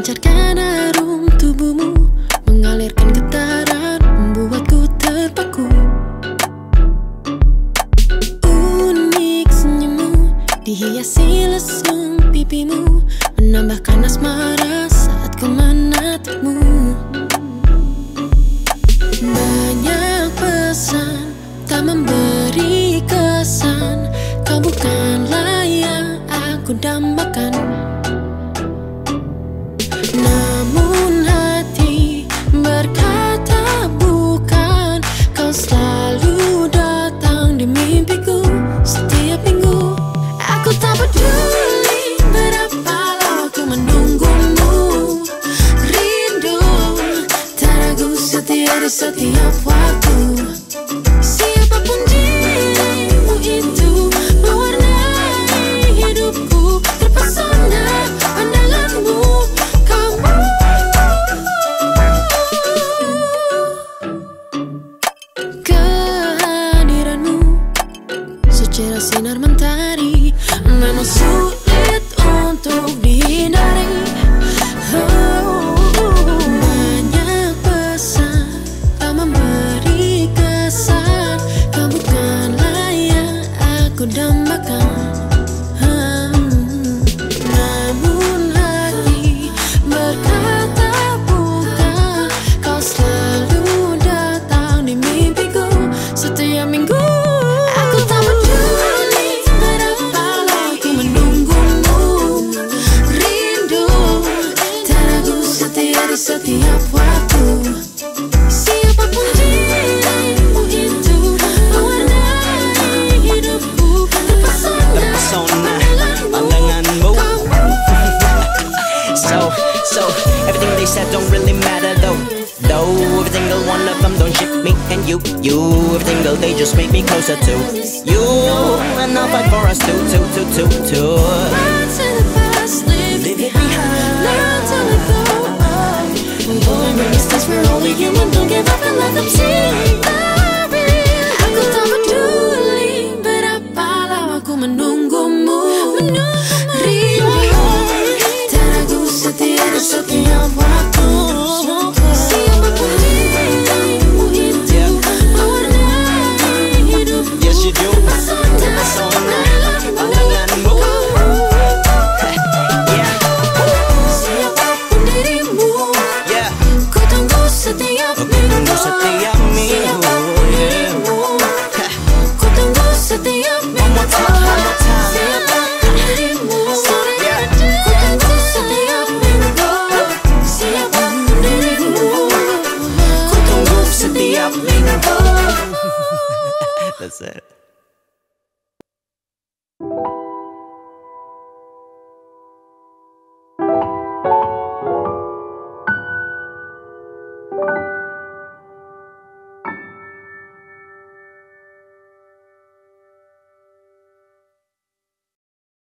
Memancarkan harum tubuhmu Mengalirkan getaran Membuatku terpaku. Unik senyummu Dihiasi lesung pipimu Menambahkan asmara saat ku menatapmu. Banyak pesan Tak memberi kesan Kau bukanlah yang aku dambakan Namun hati berkata bukan Kau selalu datang di mimpiku Setiap minggu. Aku tak peduli berapa lama ku menunggumu. Rindu tak setia di setiap waktu sinar mentari sulit untuk dihindari Oh, Banyak pesan Tak memberi kesan. Kau bukanlah yang aku dambakan. Namun hati berkata bukan Kau selalu datang di mimpiku Setiap minggu. Aku tak peduli setia waktu Siapapun dirimu itu Mewarnai hidupku Terpesona Terpesona pandanganmu So, so everything they said don't really matter though. Though every single one of them don't ship me and you, you. Every single day just make me closer to you. And I'll fight for us too, too, too, too, too. That's it.